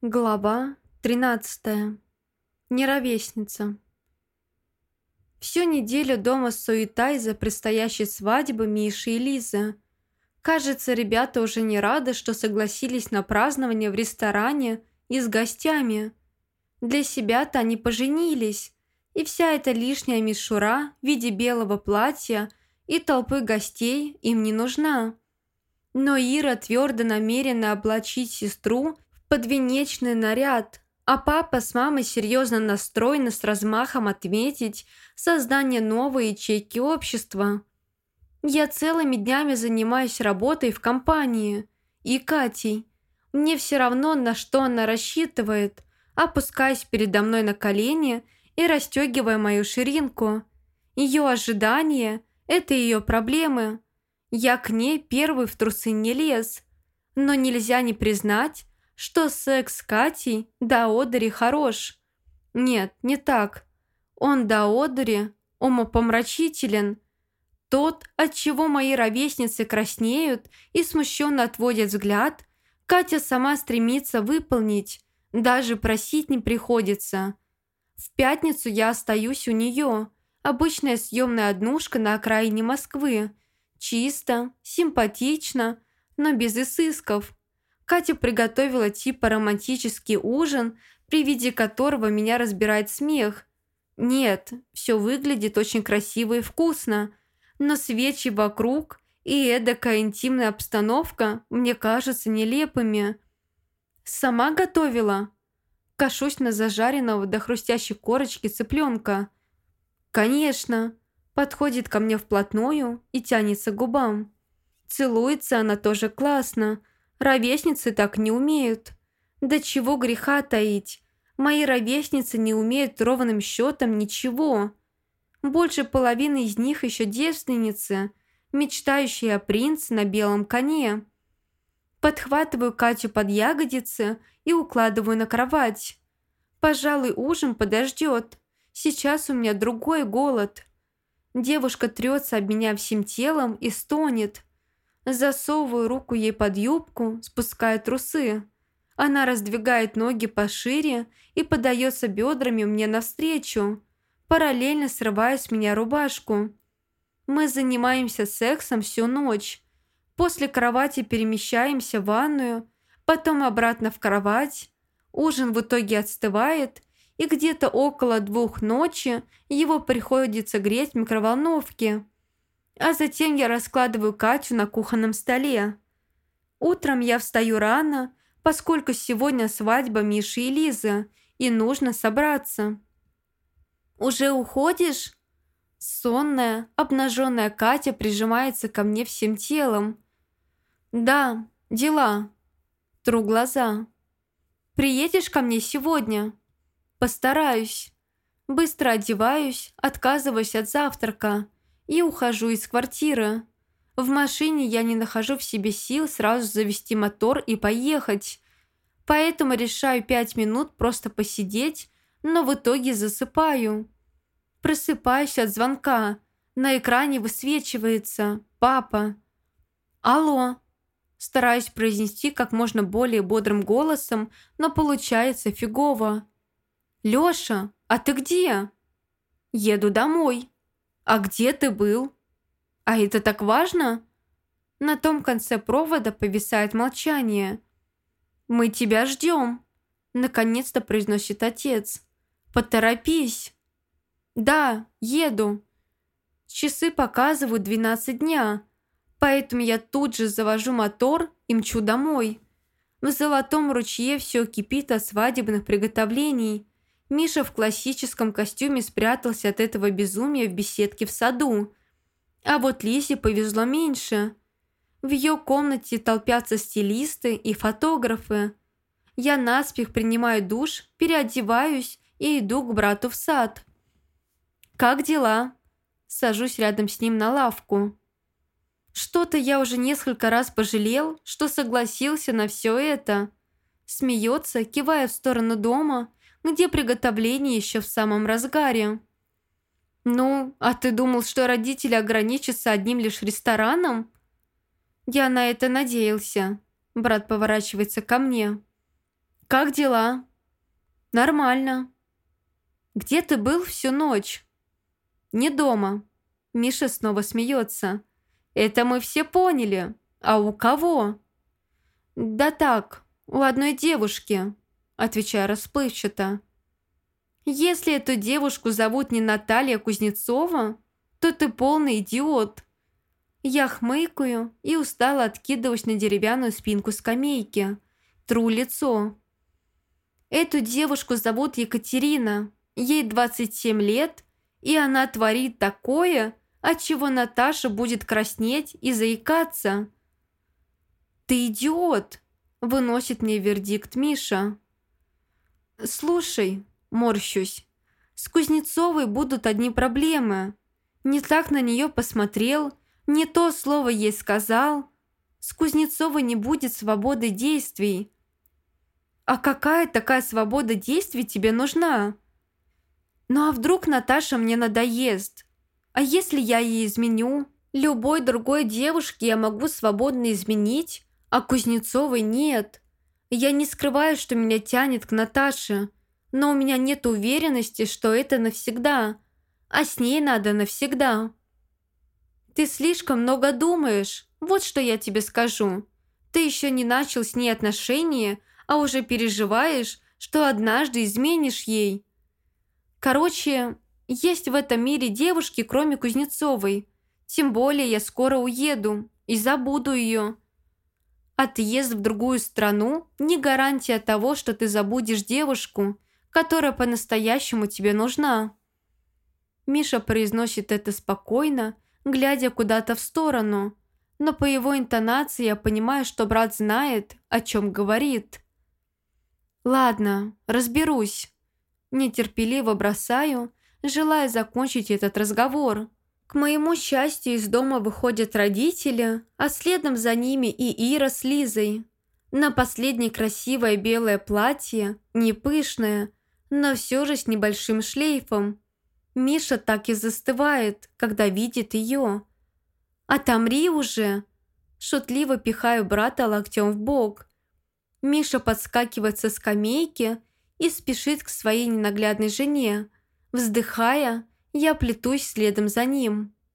Глава 13. Неровесница. Всю неделю дома суета из-за предстоящей свадьбы Миши и Лизы. Кажется, ребята уже не рады, что согласились на празднование в ресторане и с гостями. Для себя-то они поженились, и вся эта лишняя мишура в виде белого платья и толпы гостей им не нужна. Но Ира твердо намерена облачить сестру подвенечный наряд, а папа с мамой серьезно настроены с размахом отметить создание новой ячейки общества. Я целыми днями занимаюсь работой в компании. И Катей. Мне все равно, на что она рассчитывает, опускаясь передо мной на колени и расстегивая мою ширинку. Ее ожидания – это ее проблемы. Я к ней первый в трусы не лез. Но нельзя не признать, что секс с Катей до одери хорош. Нет, не так. Он до одери умопомрачителен. Тот, от чего мои ровесницы краснеют и смущенно отводят взгляд, Катя сама стремится выполнить, даже просить не приходится. В пятницу я остаюсь у нее, обычная съемная однушка на окраине Москвы. Чисто, симпатично, но без изысков. Катя приготовила типа романтический ужин, при виде которого меня разбирает смех. Нет, все выглядит очень красиво и вкусно, но свечи вокруг и эдакая интимная обстановка мне кажутся нелепыми. Сама готовила? Кашусь на зажаренного до хрустящей корочки цыпленка. Конечно, подходит ко мне вплотную и тянется к губам. Целуется она тоже классно, Ровесницы так не умеют. Да чего греха таить. Мои ровесницы не умеют ровным счетом ничего. Больше половины из них еще девственницы, мечтающие о принце на белом коне. Подхватываю Катю под ягодицы и укладываю на кровать. Пожалуй, ужин подождет. Сейчас у меня другой голод. Девушка трется об меня всем телом и стонет. Засовываю руку ей под юбку, спуская трусы. Она раздвигает ноги пошире и подается бедрами мне навстречу, параллельно срывая с меня рубашку. Мы занимаемся сексом всю ночь. После кровати перемещаемся в ванную, потом обратно в кровать. Ужин в итоге отстывает, и где-то около двух ночи его приходится греть в микроволновке – а затем я раскладываю Катю на кухонном столе. Утром я встаю рано, поскольку сегодня свадьба Миши и Лизы, и нужно собраться. «Уже уходишь?» Сонная, обнаженная Катя прижимается ко мне всем телом. «Да, дела». Тру глаза. «Приедешь ко мне сегодня?» «Постараюсь». Быстро одеваюсь, отказываюсь от завтрака и ухожу из квартиры. В машине я не нахожу в себе сил сразу завести мотор и поехать. Поэтому решаю пять минут просто посидеть, но в итоге засыпаю. Просыпаюсь от звонка. На экране высвечивается «Папа». «Алло». Стараюсь произнести как можно более бодрым голосом, но получается фигово. «Лёша, а ты где?» «Еду домой». «А где ты был?» «А это так важно?» На том конце провода повисает молчание. «Мы тебя ждем», – наконец-то произносит отец. «Поторопись». «Да, еду». Часы показывают 12 дня, поэтому я тут же завожу мотор и мчу домой. В золотом ручье все кипит от свадебных приготовлений. Миша в классическом костюме спрятался от этого безумия в беседке в саду. А вот Лизе повезло меньше. В ее комнате толпятся стилисты и фотографы. Я наспех принимаю душ, переодеваюсь и иду к брату в сад. «Как дела?» Сажусь рядом с ним на лавку. Что-то я уже несколько раз пожалел, что согласился на все это. Смеется, кивая в сторону дома – где приготовление еще в самом разгаре. «Ну, а ты думал, что родители ограничатся одним лишь рестораном?» «Я на это надеялся», – брат поворачивается ко мне. как дела?» «Нормально». «Где ты был всю ночь?» «Не дома». Миша снова смеется. «Это мы все поняли. А у кого?» «Да так, у одной девушки», отвечаю расплывчато. «Если эту девушку зовут не Наталья Кузнецова, то ты полный идиот». Я хмыкаю и устало откидываюсь на деревянную спинку скамейки. Тру лицо. Эту девушку зовут Екатерина. Ей 27 лет, и она творит такое, от чего Наташа будет краснеть и заикаться. «Ты идиот!» – выносит мне вердикт Миша. «Слушай», – морщусь, – «с Кузнецовой будут одни проблемы. Не так на нее посмотрел, не то слово ей сказал. С Кузнецовой не будет свободы действий». «А какая такая свобода действий тебе нужна?» «Ну а вдруг Наташа мне надоест? А если я ей изменю? Любой другой девушке я могу свободно изменить, а Кузнецовой нет. Я не скрываю, что меня тянет к Наташе, но у меня нет уверенности, что это навсегда, а с ней надо навсегда. Ты слишком много думаешь, вот что я тебе скажу. Ты еще не начал с ней отношения, а уже переживаешь, что однажды изменишь ей. Короче, есть в этом мире девушки, кроме Кузнецовой. Тем более я скоро уеду и забуду ее. Отъезд в другую страну – не гарантия того, что ты забудешь девушку, которая по-настоящему тебе нужна. Миша произносит это спокойно, глядя куда-то в сторону, но по его интонации я понимаю, что брат знает, о чем говорит. «Ладно, разберусь». Нетерпеливо бросаю, желая закончить этот разговор. К моему счастью, из дома выходят родители, а следом за ними и Ира с Лизой. На последней красивое белое платье, не пышное, но все же с небольшим шлейфом. Миша так и застывает, когда видит ее. «Отомри уже!» Шутливо пихаю брата локтем в бок. Миша подскакивает со скамейки и спешит к своей ненаглядной жене. Вздыхая, я плетусь следом за ним.